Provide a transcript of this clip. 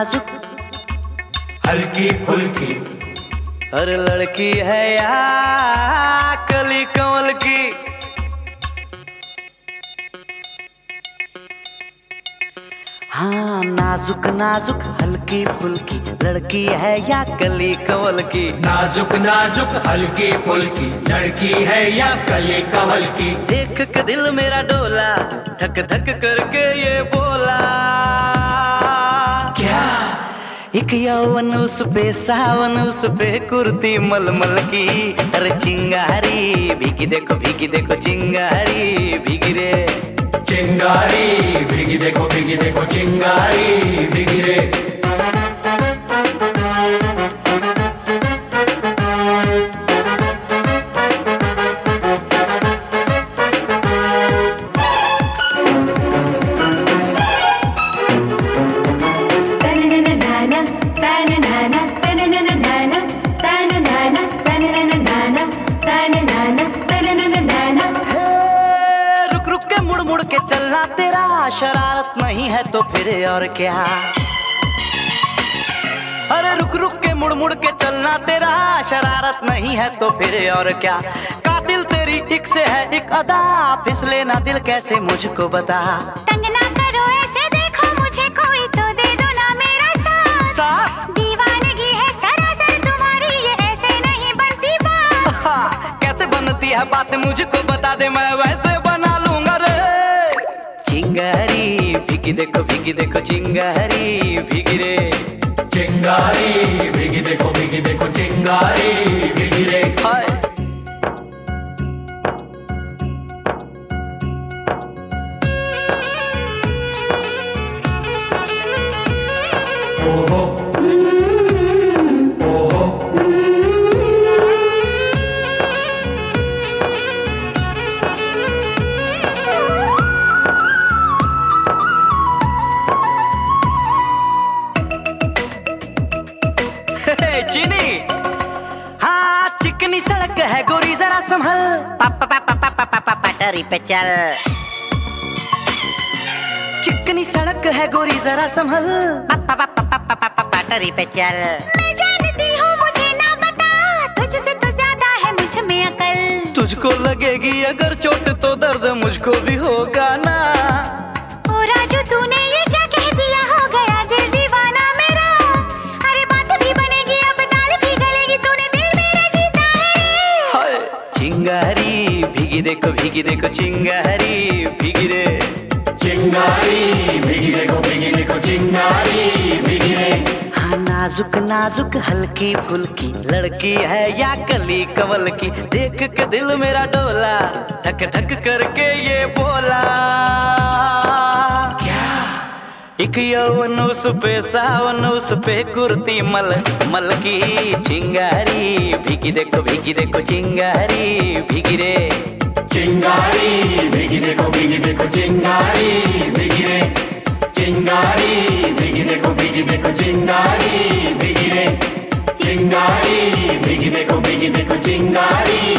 नाजुक। हल्की फुल्की। अरे लड़की है या कली कमल की। हाँ नाजुक नाजुक हल्की फुल्की। लड़की है या कली कमल की। नाजुक नाजुक हल्की फुल्की। लड़की है या कली कमल की। देख के दिल मेरा डोला धक धक करके ये बोला। एक यौवन उस पे, सावन उस पे, कुर्ती मलमल की। अरे चिंगारी, भीगी देखो भीगी देखो, चिंगारी, भीगी रे। चिंगारी, भीगी देखो भीगी देखो, चिंगारी, भीगी रे। मुड़ मुड़ के चलना तेरा शरारत नहीं है तो फिर और क्या? अरे रुक रुक के मुड़ मुड़ के चलना तेरा शरारत नहीं है तो फिर और क्या? कातिल तेरी एक से है एक अदा। फिसले ना दिल कैसे मुझको बता? तंग ना करो ऐसे देखो मुझे कोई तो दे दो ना मेरा साथ। साथ? दीवानगी है सरासर तुम्हारी ये ऐसे नहीं बनती बात। कैसे बनती है बात मुझको बता दे मैं वैसे बना भीगी देखो भीगी देखो चिंगारी भीगी रे। चिंगारी भीगी देखो भीगी देखो चिंगारी भीगी रे। हाय। ओहो। ओहो चीनी। हाँ चिकनी सड़क है गोरी जरा संभल। पापा पापा पापा पापा पटरी पे चल। चिकनी सड़क है गोरी जरा संभल। पापा पापा पापा पापा पटरी पे चल। मैं जानती हूँ मुझे ना बता। तुझसे तो ज़्यादा है मुझमें अकल। तुझको लगेगी अगर चोट तो दर्द मुझको भी होगा ना। भीगी देखो भीगी देखो चिंगारी भीगी रे। चिंगारी भीगी देखो भीगी देखो चिंगारी भीगी रे। हाँ नाजुक नाजुक हल्की फुल्की लड़की है या कली कवल की देख के दिल मेरा डोला धक धक करके ये बोला। क्या? एक यौवन उस पे सावन उस पे कुर्ती मल मल की चिंगारी भीगी देखो भीगी देखो चिंगारी भीगी रे। चिंगारी भीगी देखो भीगी देखो चिंगारी भीगी रे चिंगारी भीगी देखो भीगी देखो चिंगारी भीगी रे चिंगारी भीगी देखो भीगी देखो चिंगारी